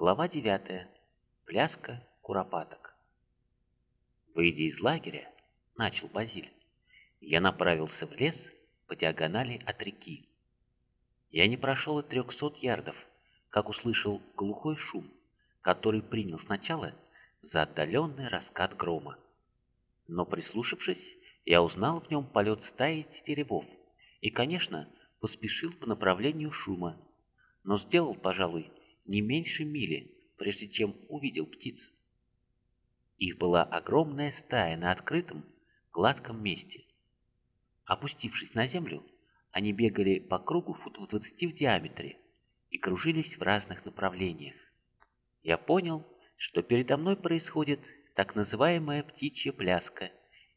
Глава 9. Пляска куропаток. Выйдя из лагеря, начал Базиль. Я направился в лес по диагонали от реки. Я не прошел и трехсот ярдов, как услышал глухой шум, который принял сначала за отдаленный раскат грома. Но прислушавшись, я узнал в нем полет стаи тетеревов и, конечно, поспешил по направлению шума, но сделал, пожалуй, не меньше мили, прежде чем увидел птиц. Их была огромная стая на открытом, гладком месте. Опустившись на землю, они бегали по кругу футов 20 в диаметре и кружились в разных направлениях. Я понял, что передо мной происходит так называемая птичья пляска,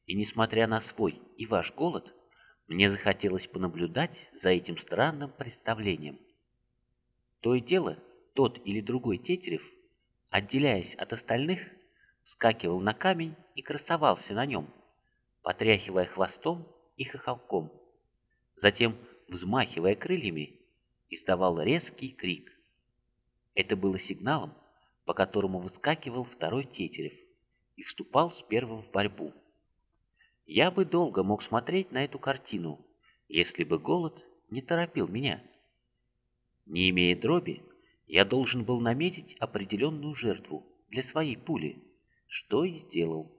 и несмотря на свой и ваш голод, мне захотелось понаблюдать за этим странным представлением. То и дело, тот или другой тетерев, отделяясь от остальных, вскакивал на камень и красовался на нем, потряхивая хвостом и хохолком. Затем, взмахивая крыльями, издавал резкий крик. Это было сигналом, по которому выскакивал второй тетерев и вступал с первым в борьбу. Я бы долго мог смотреть на эту картину, если бы голод не торопил меня. Не имея дроби, я должен был наметить определенную жертву для своей пули, что и сделал.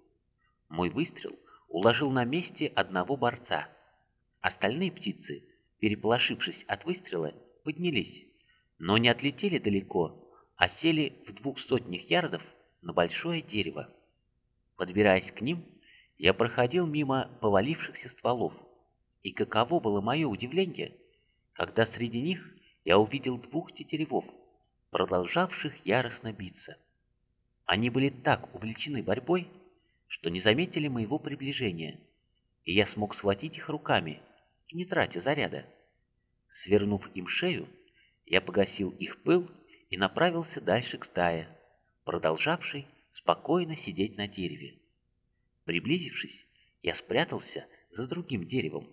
Мой выстрел уложил на месте одного борца. Остальные птицы, переполошившись от выстрела, поднялись, но не отлетели далеко, а сели в двух сотнях ярдов на большое дерево. Подбираясь к ним, я проходил мимо повалившихся стволов, и каково было мое удивление, когда среди них я увидел двух тетеревов, продолжавших яростно биться. Они были так увлечены борьбой, что не заметили моего приближения, и я смог схватить их руками, не тратя заряда. Свернув им шею, я погасил их пыл и направился дальше к стае, продолжавшей спокойно сидеть на дереве. Приблизившись, я спрятался за другим деревом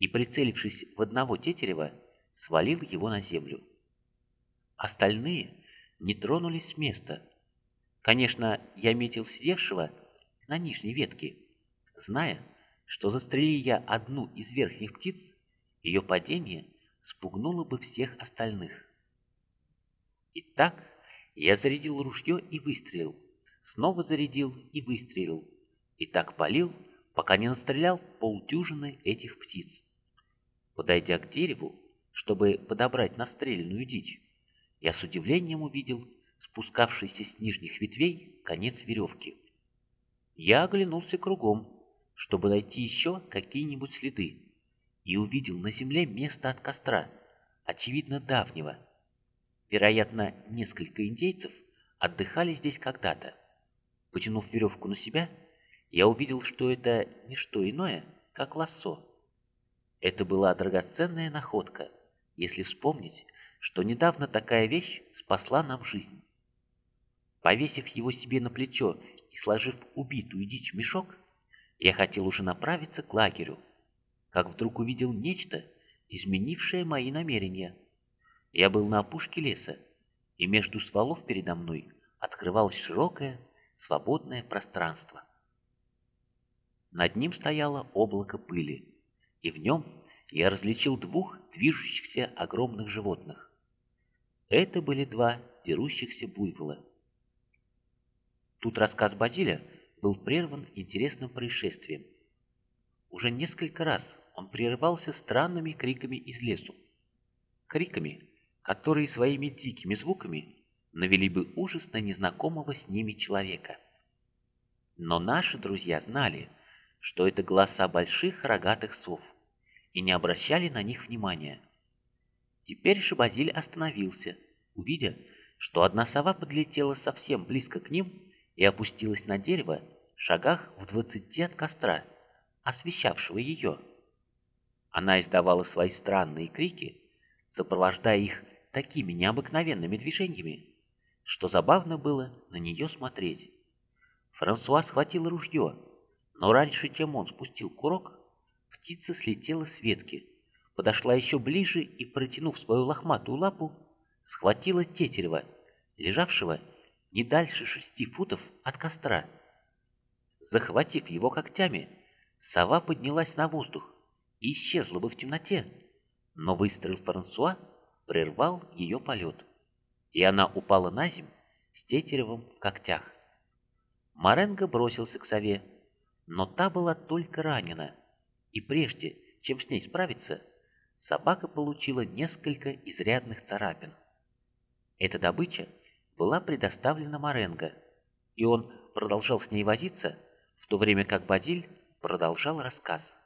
и, прицелившись в одного тетерева, свалил его на землю. Остальные не тронулись с места. Конечно, я метил сидевшего на нижней ветке, зная, что застрели я одну из верхних птиц, ее падение спугнуло бы всех остальных. Итак, я зарядил ружье и выстрелил, снова зарядил и выстрелил, и так полил, пока не настрелял полдюжины этих птиц. Подойдя к дереву, чтобы подобрать настреленную дичь, я с удивлением увидел спускавшийся с нижних ветвей конец веревки. Я оглянулся кругом, чтобы найти еще какие-нибудь следы, и увидел на земле место от костра, очевидно давнего. Вероятно, несколько индейцев отдыхали здесь когда-то. Потянув веревку на себя, я увидел, что это не что иное, как лассо. Это была драгоценная находка, если вспомнить, что недавно такая вещь спасла нам жизнь. Повесив его себе на плечо и сложив убитую дичь в мешок, я хотел уже направиться к лагерю, как вдруг увидел нечто, изменившее мои намерения. Я был на опушке леса, и между стволов передо мной открывалось широкое, свободное пространство. Над ним стояло облако пыли, и в нем я различил двух движущихся огромных животных. Это были два дерущихся буйвола. Тут рассказ Базиля был прерван интересным происшествием. Уже несколько раз он прерывался странными криками из лесу. Криками, которые своими дикими звуками навели бы ужас на незнакомого с ними человека. Но наши друзья знали, что это голоса больших рогатых сов, и не обращали на них внимания. Теперь Шабазиль остановился, увидя, что одна сова подлетела совсем близко к ним и опустилась на дерево в шагах в двадцати от костра, освещавшего ее. Она издавала свои странные крики, сопровождая их такими необыкновенными движениями, что забавно было на нее смотреть. Франсуа схватил ружье, но раньше, чем он спустил курок, птица слетела с ветки, подошла еще ближе и, протянув свою лохматую лапу, схватила тетерева, лежавшего не дальше шести футов от костра. Захватив его когтями, сова поднялась на воздух и исчезла бы в темноте, но выстрел Франсуа прервал ее полет, и она упала на землю с тетеревом в когтях. Маренго бросился к сове, но та была только ранена, и прежде, чем с ней справиться, собака получила несколько изрядных царапин. Эта добыча была предоставлена Маренго, и он продолжал с ней возиться, в то время как Базиль продолжал рассказ.